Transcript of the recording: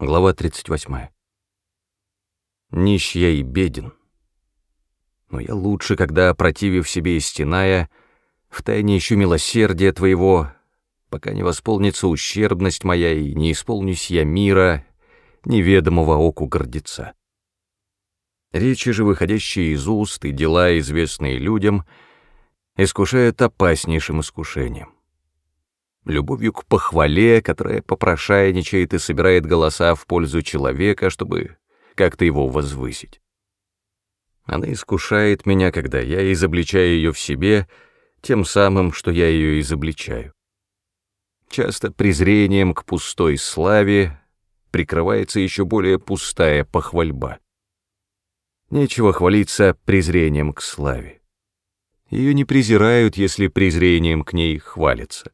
Глава 38. Нищ я и беден. Но я лучше, когда, противив себе и стеная, втайне ищу милосердия твоего, пока не восполнится ущербность моя и не исполнюсь я мира, неведомого оку гордеца. Речи же, выходящие из уст, и дела, известные людям, искушают опаснейшим искушением любовью к похвале, которая попрошайничает и собирает голоса в пользу человека, чтобы как-то его возвысить. Она искушает меня, когда я изобличаю ее в себе тем самым, что я ее изобличаю. Часто презрением к пустой славе прикрывается еще более пустая похвальба. Нечего хвалиться презрением к славе. Ее не презирают, если презрением к ней хвалятся.